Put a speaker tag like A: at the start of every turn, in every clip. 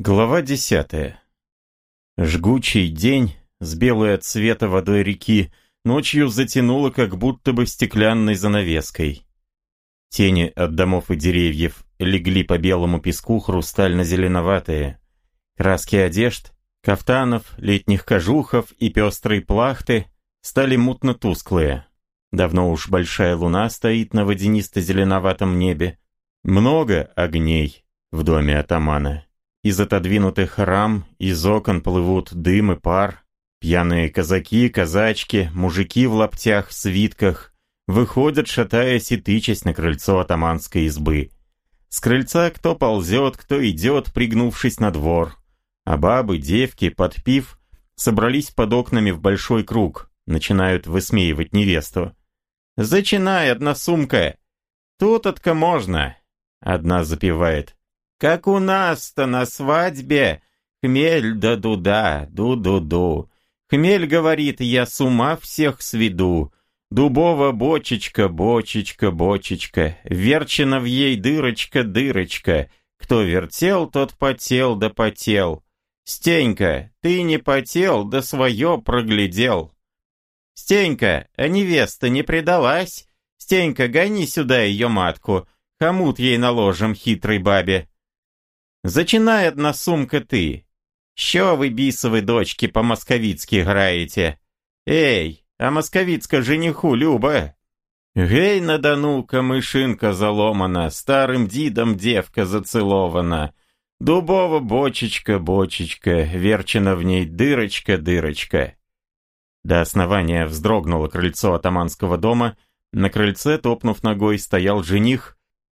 A: Глава десятая. Жгучий день с белой от цвета водой реки ночью затянуло как будто бы стеклянной занавеской. Тени от домов и деревьев легли по белому песку хрустально-зеленоватые. Краски одежд, кафтанов, летних кожухов и пестрой плахты стали мутно-тусклые. Давно уж большая луна стоит на водянисто-зеленоватом небе. Много огней в доме атамана. Из отодвинутых рам, из окон плывут дым и пар. Пьяные казаки, казачки, мужики в лаптях, свитках выходят, шатаясь и тычась на крыльцо атаманской избы. С крыльца кто ползет, кто идет, пригнувшись на двор. А бабы, девки, подпив, собрались под окнами в большой круг, начинают высмеивать невесту. «Зачинай, одна сумка! Тут-отка можно!» Одна запевает. Как у нас-то на свадьбе. Хмель да дуда, ду-ду-ду. Хмель говорит, я с ума всех сведу. Дубова бочечка, бочечка, бочечка. Верчена в ей дырочка, дырочка. Кто вертел, тот потел да потел. Стенька, ты не потел, да свое проглядел. Стенька, а невеста не предалась? Стенька, гони сюда ее матку. Хомут ей наложим, хитрой бабе. Зачинай одна сумка ты. Що ви бісові дочки по-московицки граєте? Ей, а московицька жениху Люба? Гей, на Дону камышинка заломана, старым дидом девка зацелована. Дубова бочечка, бочечка, верчена в ней дырочка, дырочка. До основания вздрогнуло крыльцо атаманского дома, на крыльце, топнув ногой, стоял жених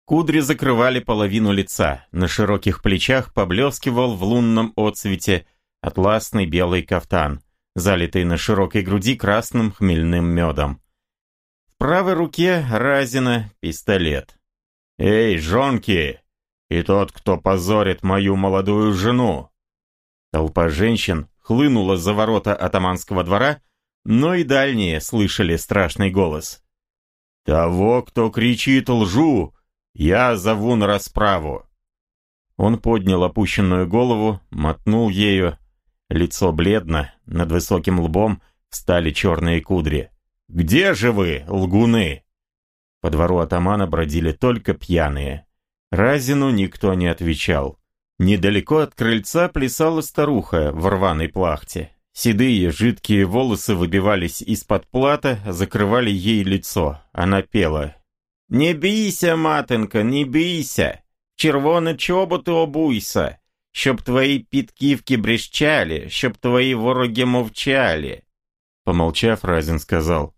A: Кудри закрывали половину лица, на широких плечах поблескивал в лунном отсвете атласный белый кафтан, залитый на широкой груди красным хмельным медом. В правой руке Разина пистолет. «Эй, жонки! И тот, кто позорит мою молодую жену!» Толпа женщин хлынула за ворота атаманского двора, но и дальние слышали страшный голос. «Того, кто кричит «лжу», «Я зову на расправу!» Он поднял опущенную голову, мотнул ею. Лицо бледно, над высоким лбом встали черные кудри. «Где же вы, лгуны?» По двору атамана бродили только пьяные. Разину никто не отвечал. Недалеко от крыльца плясала старуха в рваной плахте. Седые, жидкие волосы выбивались из-под плата, закрывали ей лицо. Она пела не бійся, матинка, не бійся, червоне чоботи обуйся, щоб твої підківки брещали, щоб твои вороги мовчали. Помолчав, Разин сказал,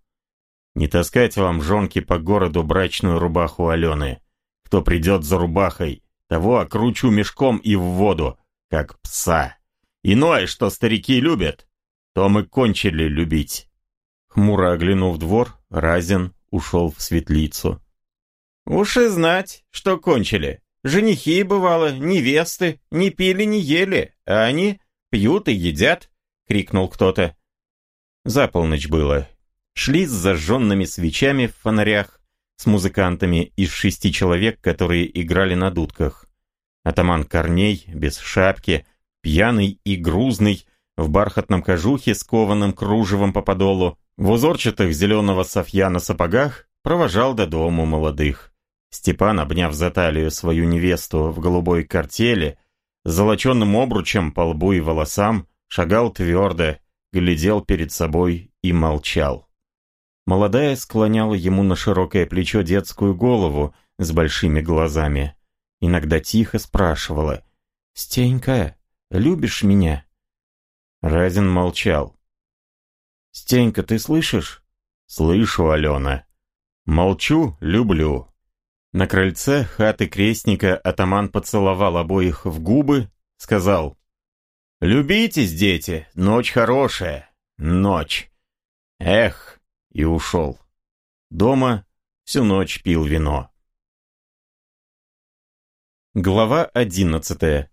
A: «Не таскать вам, жонки, по городу брачную рубаху Алены. Кто придет за рубахой, того окручу мешком и в воду, как пса. Иное, что старики любят, то мы кончили любить». Хмуро оглянув двор, Разин ушел в светлицу. Уж и знать, что кончили. Женихи, бывало, невесты, не пили, не ели, а они пьют и едят, — крикнул кто-то. За полночь было. Шли с зажженными свечами в фонарях, с музыкантами из шести человек, которые играли на дудках. Атаман Корней, без шапки, пьяный и грузный, в бархатном кожухе с кованым кружевом по подолу, в узорчатых зеленого софья на сапогах, провожал до дому молодых. Степан, обняв за талию свою невесту в голубой картеле, золоченным обручем по лбу и волосам, шагал твердо, глядел перед собой и молчал. Молодая склоняла ему на широкое плечо детскую голову с большими глазами. Иногда тихо спрашивала «Стенька, любишь меня?» Разин молчал. «Стенька, ты слышишь?» «Слышу, Алена. Молчу, люблю. На крыльце хаты крестника атаман поцеловал обоих в губы, сказал «Любитесь, дети, ночь хорошая, ночь». Эх, и ушел. Дома всю ночь пил вино. Глава одиннадцатая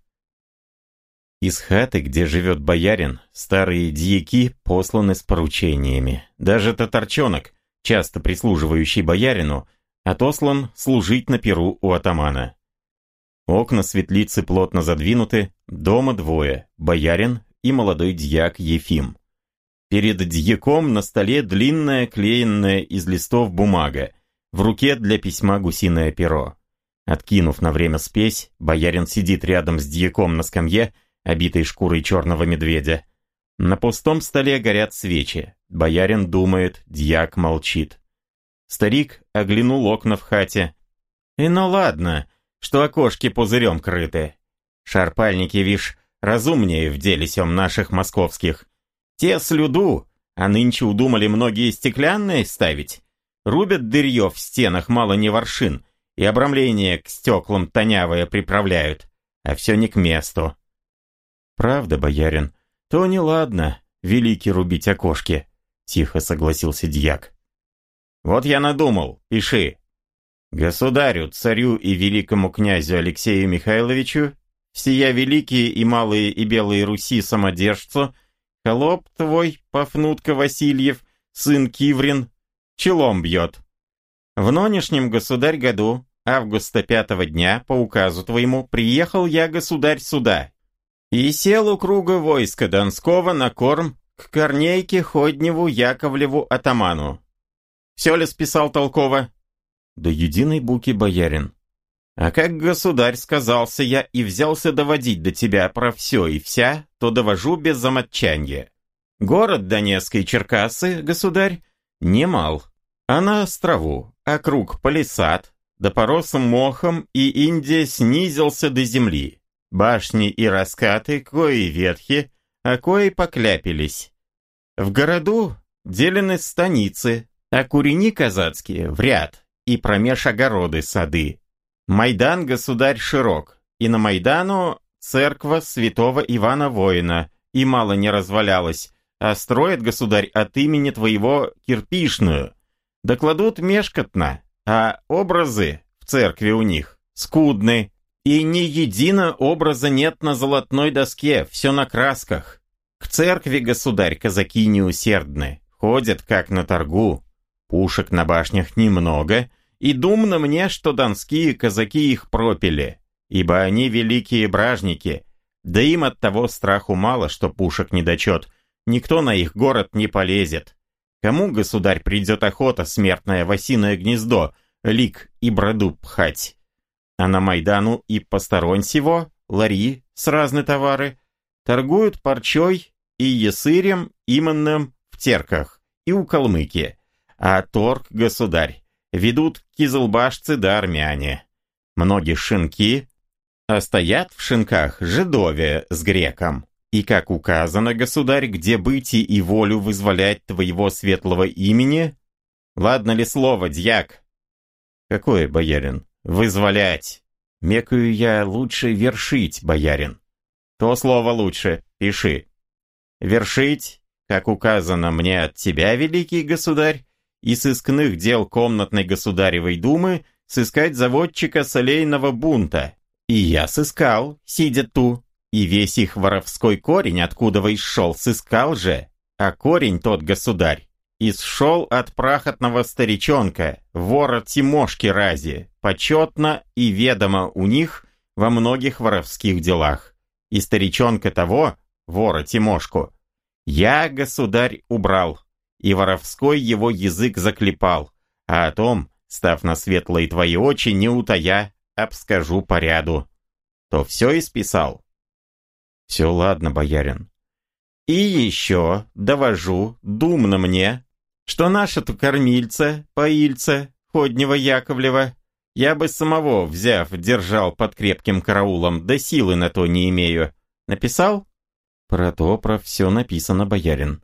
A: Из хаты, где живет боярин, старые дьяки посланы с поручениями. Даже татарчонок, часто прислуживающий боярину, отослан служить на перу у атамана. Окна светлицы плотно задвинуты, дома двое, боярин и молодой дьяк Ефим. Перед дьяком на столе длинная, клеенная из листов бумага, в руке для письма гусиное перо. Откинув на время спесь, боярин сидит рядом с дьяком на скамье, обитой шкурой черного медведя. На пустом столе горят свечи. Боярин думает, дьяк молчит. Старик оглянул окна в хате. «И ну ладно, что окошки пузырем крыты. Шарпальники, вишь, разумнее в деле сём наших московских. Те слюду, а нынче удумали многие стеклянные ставить. Рубят дырьё в стенах мало не воршин, и обрамление к стеклам тонявое приправляют, а все не к месту. Правда, боярин, то неладно, великий рубить окошки, тихо согласился дьяк. Вот я надумал, пиши. Государю, царю и великому князю Алексею Михайловичу, сия великие и малые и белые Руси самодержцу, холоп твой, Пафнутка Васильев, сын Киврин, челом бьет. В нынешнем государь году, августа пятого дня, по указу твоему, приехал я, государь, сюда. И сел у круга войска Донского на корм к Корнейке Ходневу Яковлеву атаману. Все ли списал толково? До единой буки боярин. А как государь сказался я и взялся доводить до тебя про все и вся, то довожу без замочанья. Город Донецкой Черкасы, государь, немал, а на острову, округ палисад, да порос мохом, и Индия снизился до земли. Башни и раскаты, кои ветхи, а кои покляпились. В городу делены станицы, а курени казацкие в ряд, и промеж огороды сады. Майдан, государь, широк, и на Майдану церква святого Ивана Воина, и мало не развалялась, а строит, государь, от имени твоего кирпишную. Докладут мешкотно, а образы в церкви у них скудны, и ни едино образа нет на золотной доске, все на красках. К церкви, государь, казаки неусердны, ходят как на торгу, Пушек на башнях немного, и думно мне, что донские казаки их пропили, ибо они великие бражники, да им от того страху мало, что пушек недочет, никто на их город не полезет. Кому, государь, придет охота смертное в осиное гнездо, лик и броду пхать? А на Майдану и посторонь сего, лари с разные товары, торгуют парчой и ясырем именным в терках и у калмыки а торг, государь, ведут кизылбашцы да армяне. Многие шинки, а стоят в шинках жидове с греком. И как указано, государь, где быть и волю вызволять твоего светлого имени? Ладно ли слово, дьяк? Какое, боярин? Вызволять. Мекаю я лучше вершить, боярин. То слово лучше, пиши. Вершить, как указано мне от тебя, великий государь, и сыскных дел комнатной государевой думы сыскать заводчика солейного бунта. И я сыскал, сидя ту, и весь их воровской корень, откуда вы шел, сыскал же, а корень тот государь, исшел от прахотного старичонка, вора Тимошки Рази, почетно и ведомо у них во многих воровских делах. И старичонка того, вора Тимошку, я, государь, убрал, и воровской его язык заклепал, а о том, став на светлые твои очи, не утая, обскажу по ряду. То все исписал? Все ладно, боярин. И еще довожу, думно мне, что наша-то кормильца, поильца, ходнего Яковлева, я бы самого, взяв, держал под крепким караулом, да силы на то не имею. Написал? Про то, про все написано, боярин.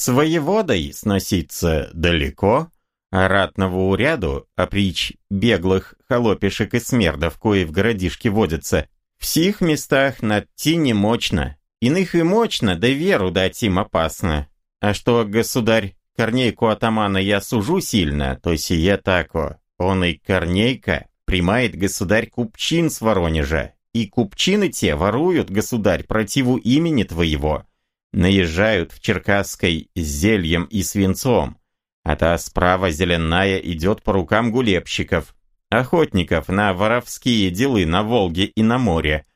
A: С воеводой сноситься далеко, а ратного уряду, а прич беглых холопишек и смердов, кои в городишке водятся, в сих местах надти не мощно. Иных и мощно, да веру дать им опасно. А что, государь, Корнейку атамана я сужу сильно, то сие тако. Он и Корнейка примает государь Купчин с Воронежа, и купчины те воруют, государь, противу имени твоего, наезжают в Черкасской зельем и свинцом, а та справа зеленая идет по рукам гулебщиков, охотников на воровские делы на Волге и на море.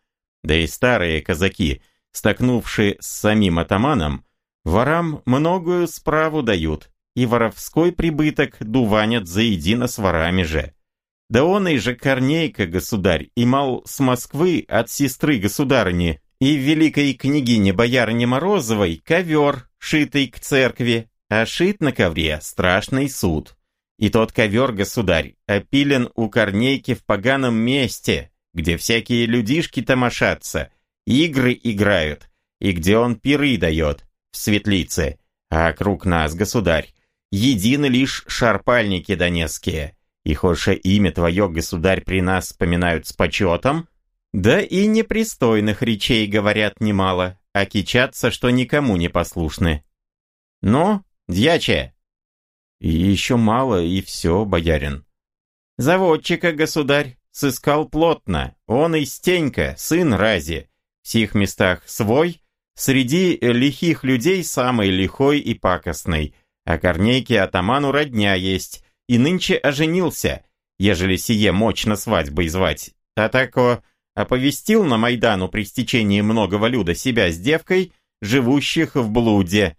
A: Да и старые казаки, столкнувшие с самим атаманом, ворам многую справу дают, и воровской прибыток дуванят заедино с ворами же. Да он и же Корнейка, государь, имал с Москвы от сестры государыни и великой княгини боярыни Морозовой ковер, шитый к церкви, а шит на ковре страшный суд. И тот ковер, государь, опилен у Корнейки в поганом месте, где всякие людишки тамошатся, игры играют, и где он пиры дает, в светлице, а круг нас, государь, едины лишь шарпальники донецкие. И хоше имя твое, государь, при нас вспоминают с почетом, да и непристойных речей говорят немало, а кичатся, что никому не послушны. Ну, дьяче, и еще мало, и все, боярин. Заводчика, государь, сыскал плотно. Он и Стенька, сын Рази. В сих местах свой, среди лихих людей самый лихой и пакостный. А Корнейке атаману родня есть, и нынче оженился, ежели сие мощно свадьбой звать. А тако оповестил на Майдану при стечении многого люда себя с девкой, живущих в блуде.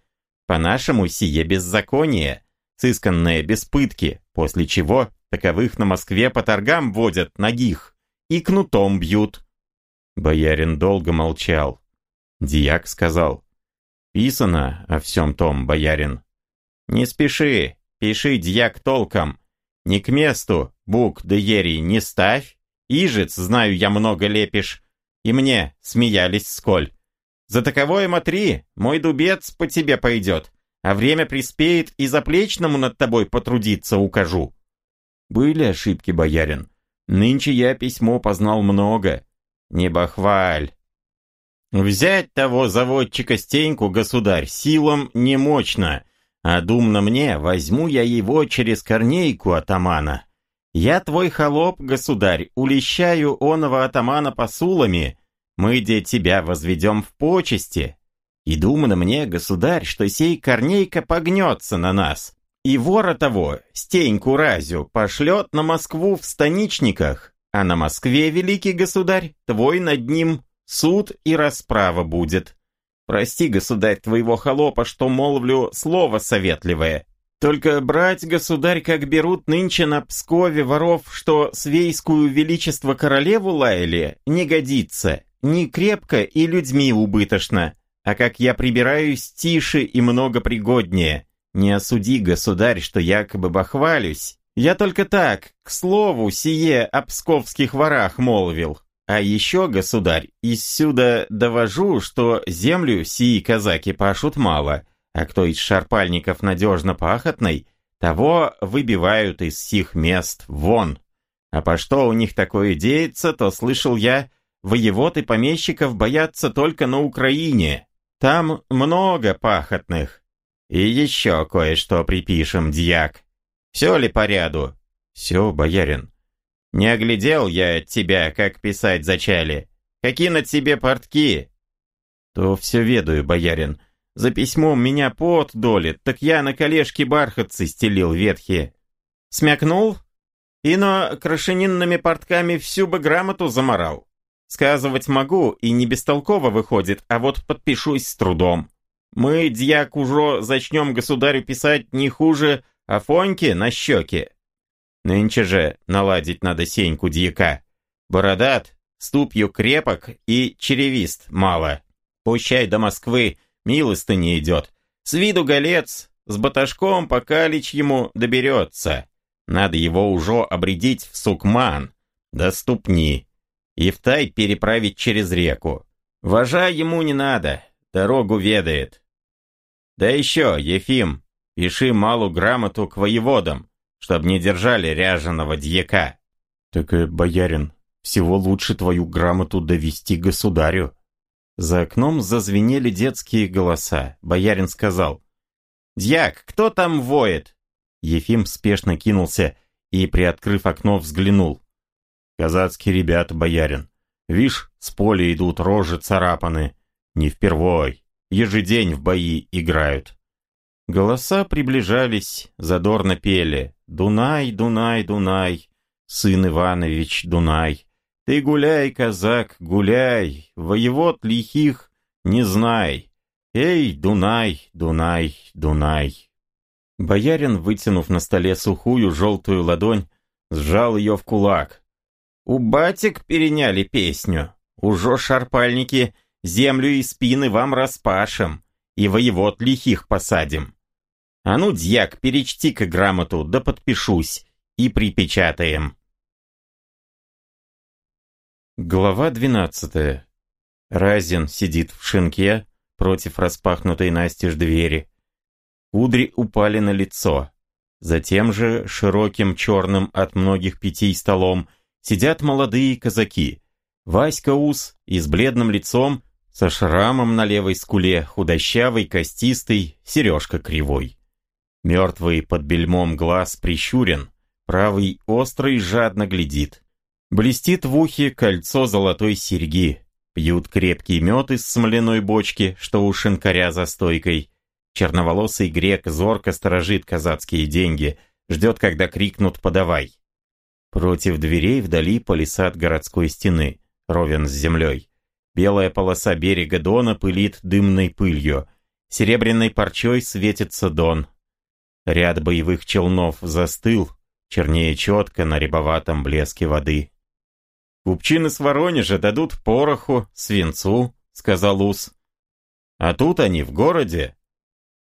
A: По-нашему сие беззаконие сысканное без пытки, после чего таковых на Москве по торгам водят ногих и кнутом бьют. Боярин долго молчал. Дьяк сказал, «Писано о всем том, боярин». «Не спеши, пиши, дьяк, толком. Не к месту, бук да ери не ставь. Ижец, знаю я, много лепишь. И мне смеялись сколь. За таковое матри, мой дубец по тебе пойдет а время приспеет и заплечному над тобой потрудиться укажу. Были ошибки, боярин. Нынче я письмо познал много. Не бахваль. Взять того заводчика Стеньку, государь, силам немощно, а думно мне, возьму я его через корнейку атамана. Я твой холоп, государь, улещаю оного атамана посулами, мы де тебя возведем в почести, и думано мне, государь, что сей Корнейка погнется на нас, и вора того, Стеньку Разю, пошлет на Москву в станичниках, а на Москве, великий государь, твой над ним суд и расправа будет. Прости, государь, твоего холопа, что молвлю слово советливое. Только брать, государь, как берут нынче на Пскове воров, что свейскую величество королеву лаяли, не годится, не крепко и людьми убыточно а как я прибираюсь тише и много пригоднее. Не осуди, государь, что якобы бахвалюсь. Я только так, к слову, сие о псковских ворах молвил. А еще, государь, иссюда довожу, что землю сии казаки пашут мало, а кто из шарпальников надежно пахотный, того выбивают из сих мест вон. А по что у них такое деется, то слышал я, воевод и помещиков боятся только на Украине, там много пахотных. И еще кое-что припишем, дьяк. Все ли по ряду? Все, боярин. Не оглядел я от тебя, как писать зачали. Какие на тебе портки? То все ведаю, боярин. За письмом меня пот долит, так я на колешке бархатцы стелил ветхие. Смякнул? И но крашенинными портками всю бы грамоту заморал. Сказывать могу, и не бестолково выходит, а вот подпишусь с трудом. Мы, дьяк, уже зачнем государю писать не хуже Афоньки на щеке. Нынче же наладить надо сеньку дьяка. Бородат, ступью крепок и черевист мало. Пущай до Москвы милостыни идет. С виду голец, с баташком по ему доберется. Надо его уже обредить в сукман, до ступни и в тай переправить через реку. Вожа ему не надо, дорогу ведает. Да еще, Ефим, пиши малу грамоту к воеводам, чтоб не держали ряженого дьяка. Так, э, боярин, всего лучше твою грамоту довести государю. За окном зазвенели детские голоса. Боярин сказал, «Дьяк, кто там воет?» Ефим спешно кинулся и, приоткрыв окно, взглянул. Казацкие ребята, боярин. Вишь, с поля идут рожи царапаны. Не впервой. Ежедень в бои играют. Голоса приближались, задорно пели. «Дунай, Дунай, Дунай, сын Иванович Дунай. Ты гуляй, казак, гуляй, воевод лихих не знай. Эй, Дунай, Дунай, Дунай. Боярин, вытянув на столе сухую желтую ладонь, сжал ее в кулак. У батик переняли песню. Ужо шарпальники землю и спины вам распашем, и воевод лихих посадим. А ну, дьяк, перечти-ка грамоту, да подпишусь, и припечатаем. Глава двенадцатая. Разин сидит в шинке против распахнутой настежь двери. Кудри упали на лицо. Затем же широким черным от многих пятей столом сидят молодые казаки. Васька Ус и с бледным лицом, со шрамом на левой скуле, худощавый, костистый, сережка кривой. Мертвый под бельмом глаз прищурен, правый острый жадно глядит. Блестит в ухе кольцо золотой серьги. Пьют крепкий мед из смоляной бочки, что у шинкаря за стойкой. Черноволосый грек зорко сторожит казацкие деньги, ждет, когда крикнут «подавай». Против дверей вдали палисад городской стены, ровен с землей. Белая полоса берега Дона пылит дымной пылью. Серебряной парчой светится Дон, Ряд боевых челнов застыл, чернее четко на рябоватом блеске воды. «Купчины с Воронежа дадут пороху, свинцу», — сказал Ус. «А тут они в городе.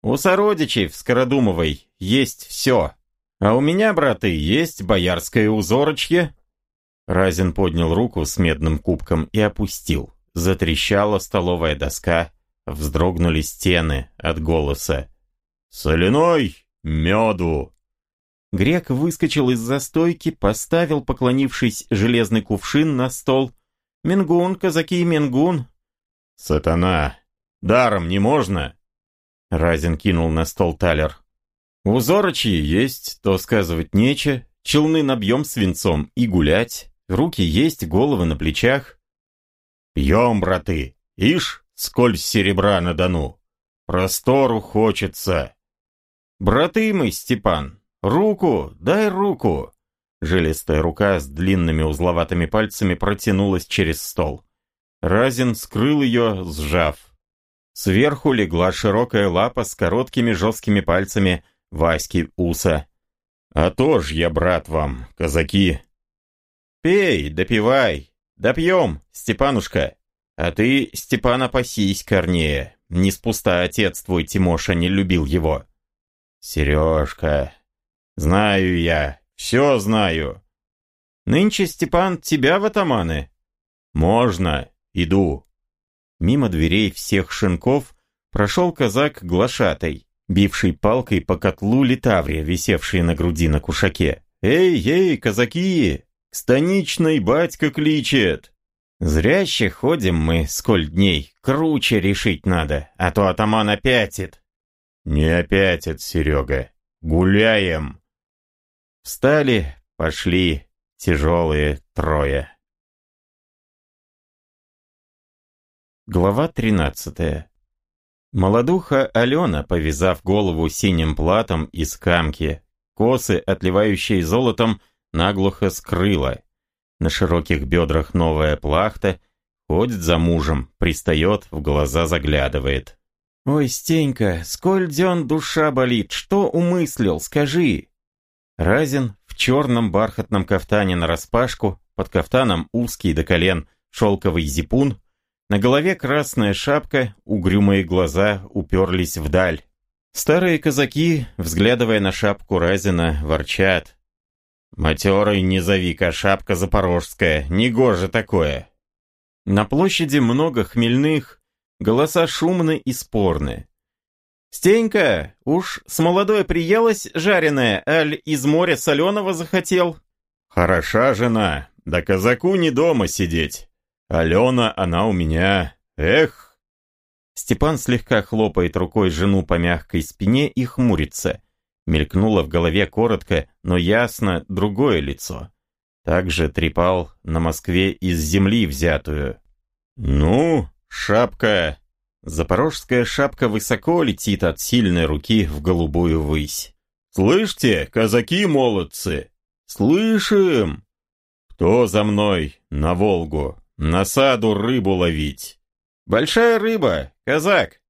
A: У сородичей в Скородумовой есть все. А у меня, браты, есть боярское узорочье». Разин поднял руку с медным кубком и опустил. Затрещала столовая доска, вздрогнули стены от голоса. «Соляной меду!» Грек выскочил из застойки, поставил, поклонившись, железный кувшин на стол. «Мингун, казаки, мингун!» «Сатана! Даром не можно!» Разин кинул на стол талер. «Узорочи есть, то сказывать нече, челны набьем свинцом и гулять, руки есть, головы на плечах». «Пьем, браты, ишь, сколь серебра на дону! Простору хочется!» «Браты мы, Степан! Руку! Дай руку!» Жилистая рука с длинными узловатыми пальцами протянулась через стол. Разин скрыл ее, сжав. Сверху легла широкая лапа с короткими жесткими пальцами Васьки Уса. «А то ж я брат вам, казаки!» «Пей, допивай, допьем, Степанушка!» «А ты, Степана, пасись, Корнея, не спуста отец твой Тимоша не любил его!» «Сережка, знаю я, все знаю. Нынче, Степан, тебя в атаманы?» «Можно, иду». Мимо дверей всех шинков прошел казак глашатай, бивший палкой по котлу литаврия, висевший на груди на кушаке. «Эй, эй, казаки! К станичной батька кличет!» «Зряще ходим мы, сколь дней, круче решить надо, а то атаман опятит!» «Не опять от Серега. Гуляем!» Встали, пошли, тяжелые трое. Глава тринадцатая. Молодуха Алена, повязав голову синим платом из камки, косы, отливающие золотом, наглухо скрыла. На широких бедрах новая плахта, ходит за мужем, пристает, в глаза заглядывает. «Ой, Стенька, сколь дён душа болит, что умыслил, скажи!» Разин в черном бархатном кафтане нараспашку, под кафтаном узкий до колен шелковый зипун, на голове красная шапка, угрюмые глаза уперлись вдаль. Старые казаки, взглядывая на шапку Разина, ворчат. «Матерый не зови-ка, шапка запорожская, негоже такое!» На площади много хмельных, Голоса шумны и спорны. «Стенька, уж с молодой приелась жареная, аль из моря соленого захотел?» «Хороша жена, да казаку не дома сидеть. Алена, она у меня, эх!» Степан слегка хлопает рукой жену по мягкой спине и хмурится. Мелькнуло в голове коротко, но ясно другое лицо. Также трепал на Москве из земли взятую. «Ну, Шапка. Запорожская шапка высоко летит от сильной руки в голубую высь. «Слышите, казаки-молодцы?» «Слышим! «Кто за мной на Волгу? На саду рыбу ловить?» «Большая рыба, казак!»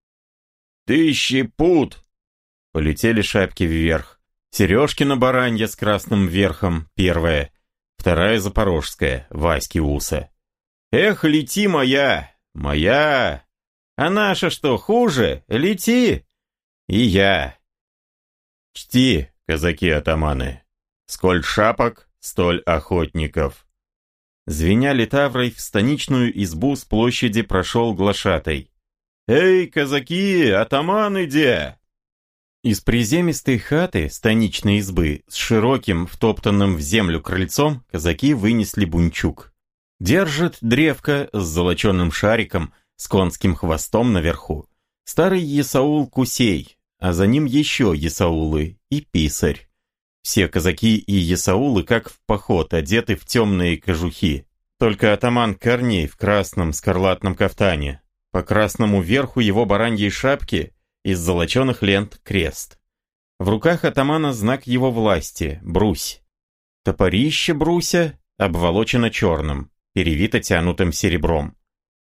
A: «Тысячи пут!» Полетели шапки вверх. Сережкина баранья с красным верхом, первая. Вторая запорожская, Васьки Уса. «Эх, лети, моя! Моя! А наша что, хуже? Лети!» «И я!» «Чти, казаки-атаманы! Сколь шапок, столь охотников!» Звеня литаврой в станичную избу с площади прошел глашатай. «Эй, казаки, атаманы где?» Из приземистой хаты, станичной избы, с широким, втоптанным в землю крыльцом, казаки вынесли бунчук. Держит древко с золоченым шариком, с конским хвостом наверху. Старый Есаул Кусей, а за ним еще Есаулы и Писарь. Все казаки и Есаулы, как в поход, одеты в темные кожухи. Только атаман Корней в красном скарлатном кафтане. По красному верху его бараньей шапки из золоченых лент крест. В руках атамана знак его власти – брусь. Топорище бруся обволочено черным, перевито тянутым серебром.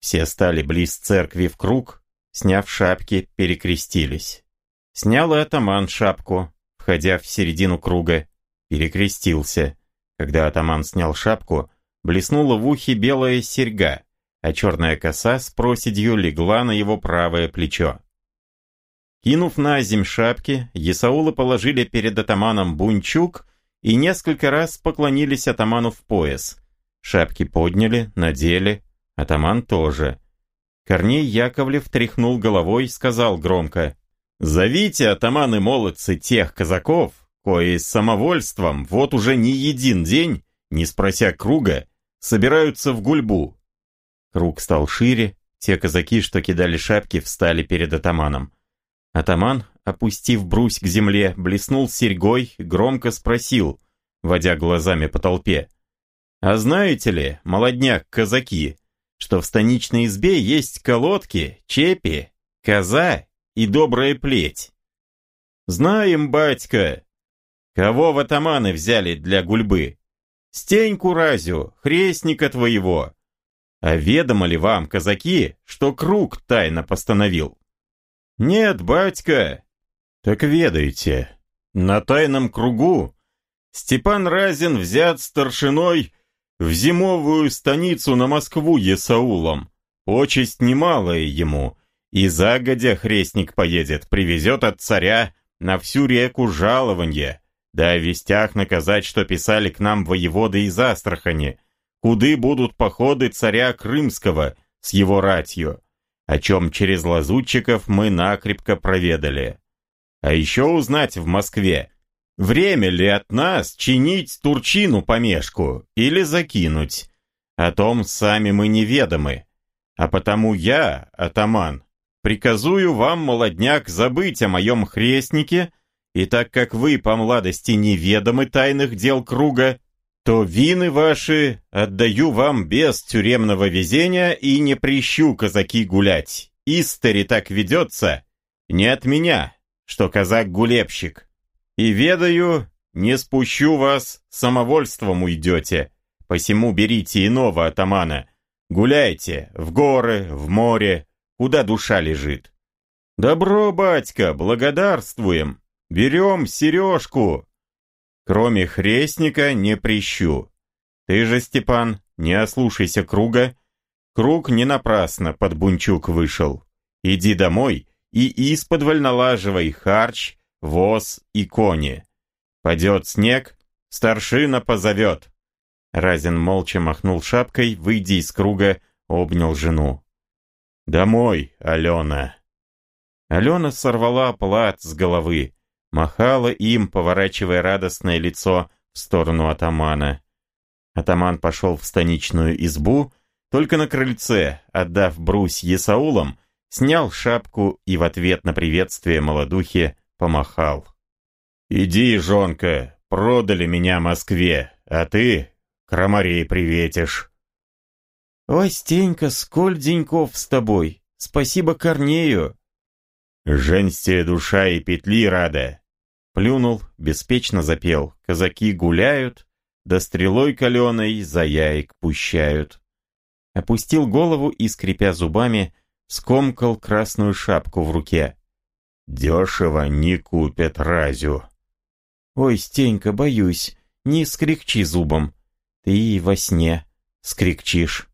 A: Все стали близ церкви в круг, сняв шапки, перекрестились. Снял и атаман шапку, входя в середину круга, перекрестился. Когда атаман снял шапку, блеснула в ухе белая серьга, а черная коса с проседью легла на его правое плечо. Кинув на земь шапки, Есаулы положили перед атаманом бунчук и несколько раз поклонились атаману в пояс. Шапки подняли, надели, атаман тоже. Корней Яковлев тряхнул головой и сказал громко, «Зовите, атаманы-молодцы, тех казаков, кои с самовольством вот уже не един день, не спрося круга, собираются в гульбу». Круг стал шире, те казаки, что кидали шапки, встали перед атаманом. Атаман, опустив брусь к земле, блеснул серьгой, громко спросил, водя глазами по толпе. «А знаете ли, молодняк, казаки, что в станичной избе есть колодки, чепи, коза и добрая плеть?» «Знаем, батька!» «Кого в атаманы взяли для гульбы?» «Стеньку разю, хрестника твоего!» «А ведомо ли вам, казаки, что круг тайно постановил?» «Нет, батька!» «Так ведайте, на тайном кругу Степан Разин взят старшиной в зимовую станицу на Москву Есаулом. Почесть немалая ему, и загодя хрестник поедет, привезет от царя на всю реку жалованье, да о вестях наказать, что писали к нам воеводы из Астрахани, куды будут походы царя Крымского с его ратью о чем через лазутчиков мы накрепко проведали. А еще узнать в Москве, время ли от нас чинить турчину помешку или закинуть. О том сами мы неведомы. А потому я, атаман, приказую вам, молодняк, забыть о моем хрестнике, и так как вы по младости неведомы тайных дел круга, то вины ваши отдаю вам без тюремного везения и не прищу казаки гулять. Истори так ведется, не от меня, что казак-гулебщик. И ведаю, не спущу вас, самовольством уйдете. Посему берите иного атамана. Гуляйте в горы, в море, куда душа лежит. Добро, батька, благодарствуем. Берем сережку, Кроме хрестника не прищу. Ты же, Степан, не ослушайся круга. Круг не напрасно под бунчук вышел. Иди домой и исподволь налаживай харч, воз и кони. Падет снег, старшина позовет. Разин молча махнул шапкой, выйдя из круга, обнял жену. «Домой, Алена!» Алена сорвала плат с головы, махала им, поворачивая радостное лицо в сторону атамана. Атаман пошел в станичную избу, только на крыльце, отдав брусь Есаулам, снял шапку и в ответ на приветствие молодухе помахал. «Иди, жонка, продали меня Москве, а ты крамарей приветишь». «Ой, Стенька, сколь деньков с тобой! Спасибо Корнею!» «Женстия душа и петли рада, Плюнул, беспечно запел. Казаки гуляют, да стрелой каленой за яек пущают. Опустил голову и, скрипя зубами, скомкал красную шапку в руке. Дешево не купят разю. Ой, Стенька, боюсь, не скрикчи зубом. Ты и во сне скрикчишь.